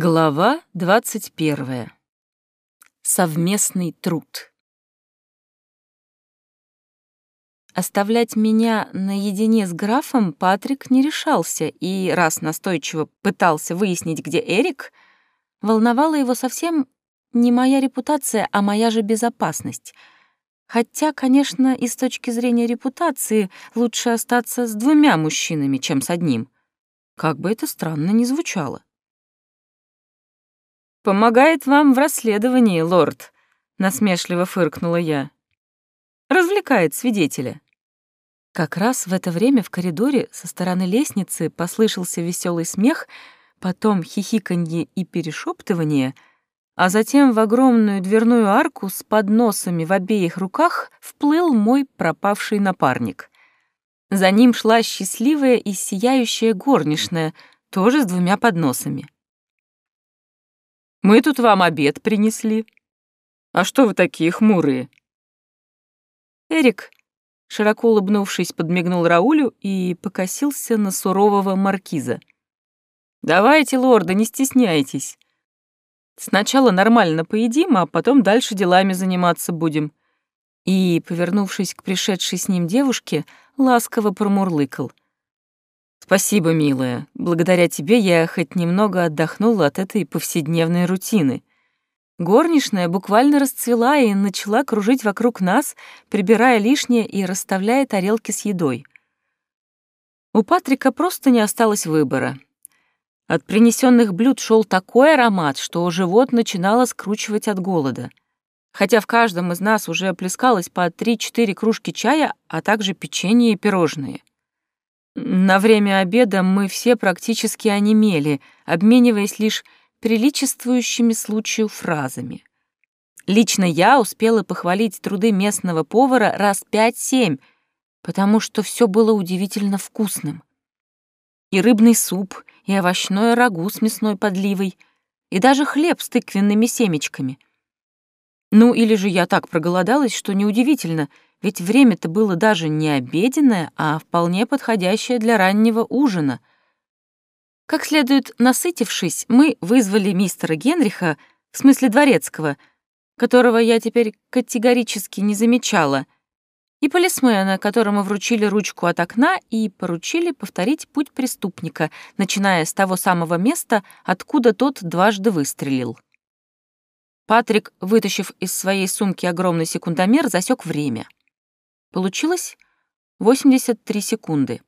Глава 21. Совместный труд. Оставлять меня наедине с графом Патрик не решался, и раз настойчиво пытался выяснить, где Эрик, волновала его совсем не моя репутация, а моя же безопасность. Хотя, конечно, и с точки зрения репутации лучше остаться с двумя мужчинами, чем с одним. Как бы это странно ни звучало. «Помогает вам в расследовании, лорд», — насмешливо фыркнула я. «Развлекает свидетеля». Как раз в это время в коридоре со стороны лестницы послышался веселый смех, потом хихиканье и перешептывание, а затем в огромную дверную арку с подносами в обеих руках вплыл мой пропавший напарник. За ним шла счастливая и сияющая горничная, тоже с двумя подносами. Мы тут вам обед принесли. А что вы такие хмурые?» Эрик, широко улыбнувшись, подмигнул Раулю и покосился на сурового маркиза. «Давайте, лорда, не стесняйтесь. Сначала нормально поедим, а потом дальше делами заниматься будем». И, повернувшись к пришедшей с ним девушке, ласково промурлыкал — Спасибо, милая. Благодаря тебе я хоть немного отдохнула от этой повседневной рутины. Горничная буквально расцвела и начала кружить вокруг нас, прибирая лишнее и расставляя тарелки с едой. У Патрика просто не осталось выбора. От принесенных блюд шел такой аромат, что живот начинало скручивать от голода. Хотя в каждом из нас уже плескалось по 3-4 кружки чая, а также печенье и пирожные. На время обеда мы все практически онемели, обмениваясь лишь приличествующими случаю фразами. Лично я успела похвалить труды местного повара раз пять-семь, потому что все было удивительно вкусным. И рыбный суп, и овощное рагу с мясной подливой, и даже хлеб с тыквенными семечками. Ну, или же я так проголодалась, что неудивительно — ведь время-то было даже не обеденное, а вполне подходящее для раннего ужина. Как следует насытившись, мы вызвали мистера Генриха, в смысле дворецкого, которого я теперь категорически не замечала, и полисмена, которому вручили ручку от окна и поручили повторить путь преступника, начиная с того самого места, откуда тот дважды выстрелил. Патрик, вытащив из своей сумки огромный секундомер, засек время — Получилось 83 секунды.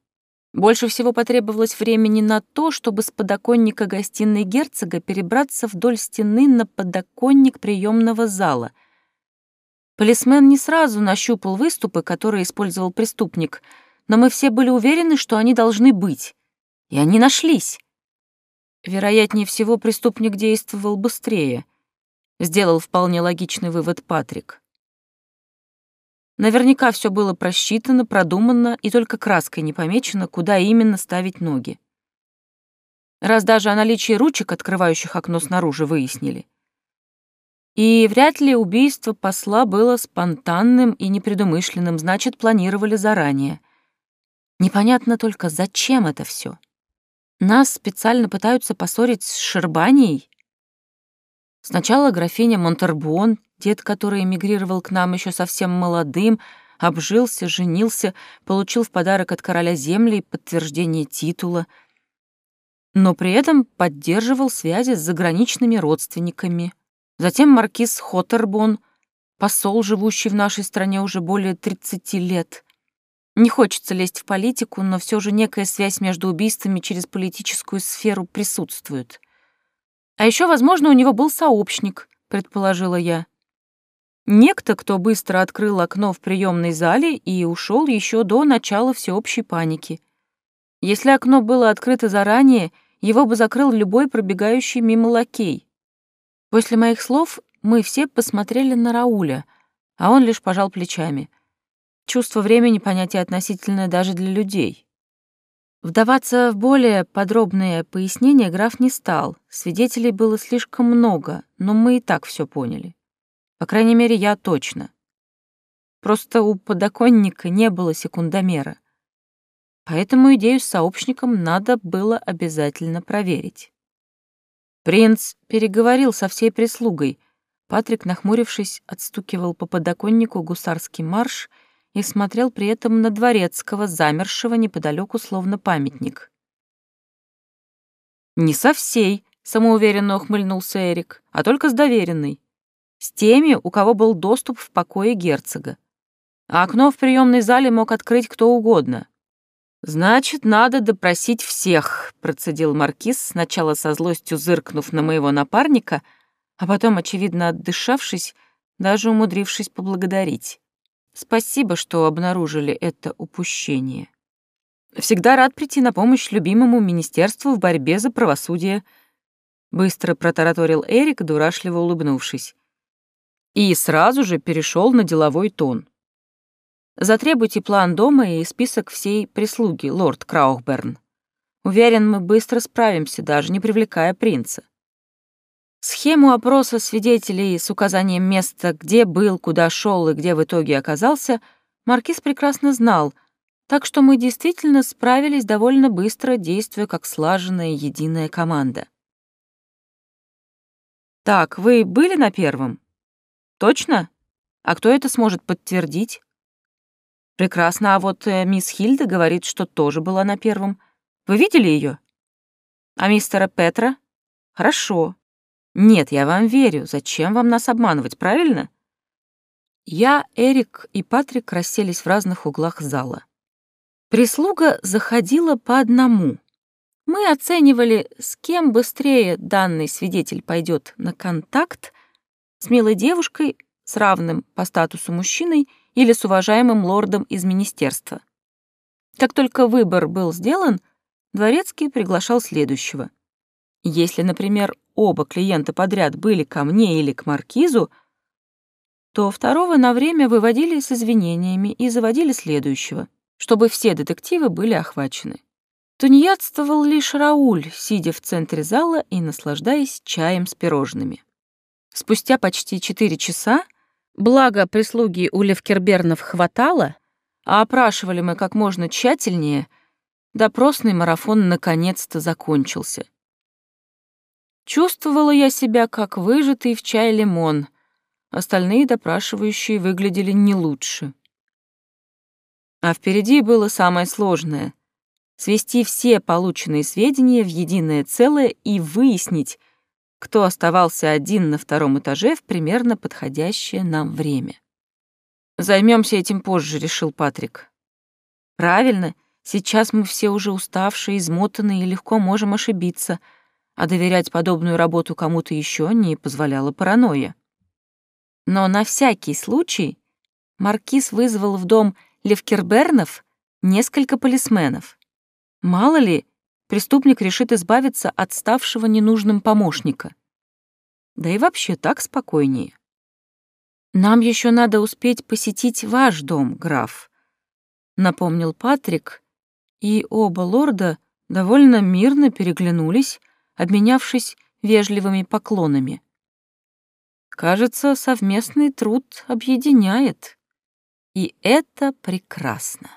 Больше всего потребовалось времени на то, чтобы с подоконника гостиной герцога перебраться вдоль стены на подоконник приемного зала. Полисмен не сразу нащупал выступы, которые использовал преступник, но мы все были уверены, что они должны быть. И они нашлись. Вероятнее всего, преступник действовал быстрее. Сделал вполне логичный вывод Патрик. Наверняка все было просчитано, продумано и только краской не помечено, куда именно ставить ноги. Раз даже о наличии ручек, открывающих окно снаружи, выяснили. И вряд ли убийство посла было спонтанным и непредумышленным, значит, планировали заранее. Непонятно только, зачем это все. Нас специально пытаются поссорить с Шербанией. Сначала графиня Монтербуон, Дед, который эмигрировал к нам еще совсем молодым, обжился, женился, получил в подарок от короля земли подтверждение титула, но при этом поддерживал связи с заграничными родственниками. Затем маркиз Хоттербон, посол, живущий в нашей стране уже более 30 лет. Не хочется лезть в политику, но все же некая связь между убийствами через политическую сферу присутствует. А еще, возможно, у него был сообщник, предположила я. Некто, кто быстро открыл окно в приемной зале и ушел еще до начала всеобщей паники. Если окно было открыто заранее, его бы закрыл любой пробегающий мимо лакей. После моих слов мы все посмотрели на Рауля, а он лишь пожал плечами. Чувство времени — понятие относительное даже для людей. Вдаваться в более подробные пояснения граф не стал, свидетелей было слишком много, но мы и так все поняли. По крайней мере, я точно. Просто у подоконника не было секундомера. Поэтому идею с сообщником надо было обязательно проверить. Принц переговорил со всей прислугой. Патрик, нахмурившись, отстукивал по подоконнику гусарский марш и смотрел при этом на дворецкого, замершего неподалеку, словно памятник. «Не со всей», — самоуверенно ухмыльнулся Эрик, «а только с доверенной. С теми, у кого был доступ в покое герцога. А окно в приемной зале мог открыть кто угодно. «Значит, надо допросить всех», — процедил Маркиз, сначала со злостью зыркнув на моего напарника, а потом, очевидно отдышавшись, даже умудрившись поблагодарить. «Спасибо, что обнаружили это упущение. Всегда рад прийти на помощь любимому министерству в борьбе за правосудие», — быстро протараторил Эрик, дурашливо улыбнувшись. И сразу же перешел на деловой тон. Затребуйте план дома и список всей прислуги, лорд Краухберн. Уверен, мы быстро справимся, даже не привлекая принца. Схему опроса свидетелей с указанием места, где был, куда шел и где в итоге оказался, Маркиз прекрасно знал, так что мы действительно справились довольно быстро, действуя как слаженная единая команда. «Так, вы были на первом?» «Точно? А кто это сможет подтвердить?» Прекрасно, а вот э, мисс Хильда говорит, что тоже была на первом. Вы видели ее? А мистера Петра? Хорошо. Нет, я вам верю. Зачем вам нас обманывать, правильно? Я, Эрик и Патрик расселись в разных углах зала. Прислуга заходила по одному. Мы оценивали, с кем быстрее данный свидетель пойдет на контакт, с милой девушкой, с равным по статусу мужчиной — или с уважаемым лордом из министерства. Как только выбор был сделан, Дворецкий приглашал следующего. Если, например, оба клиента подряд были ко мне или к маркизу, то второго на время выводили с извинениями и заводили следующего, чтобы все детективы были охвачены. Тунеядствовал лишь Рауль, сидя в центре зала и наслаждаясь чаем с пирожными. Спустя почти четыре часа Благо, прислуги у Левкербернов хватало, а опрашивали мы как можно тщательнее, допросный марафон наконец-то закончился. Чувствовала я себя как выжатый в чай лимон, остальные допрашивающие выглядели не лучше. А впереди было самое сложное — свести все полученные сведения в единое целое и выяснить, кто оставался один на втором этаже в примерно подходящее нам время. Займемся этим позже, решил Патрик. Правильно, сейчас мы все уже уставшие, измотанные и легко можем ошибиться, а доверять подобную работу кому-то еще не позволяла паранойя. Но на всякий случай маркиз вызвал в дом Левкербернов несколько полисменов. Мало ли, преступник решит избавиться от ставшего ненужным помощника. Да и вообще так спокойнее. «Нам еще надо успеть посетить ваш дом, граф», — напомнил Патрик, и оба лорда довольно мирно переглянулись, обменявшись вежливыми поклонами. Кажется, совместный труд объединяет, и это прекрасно.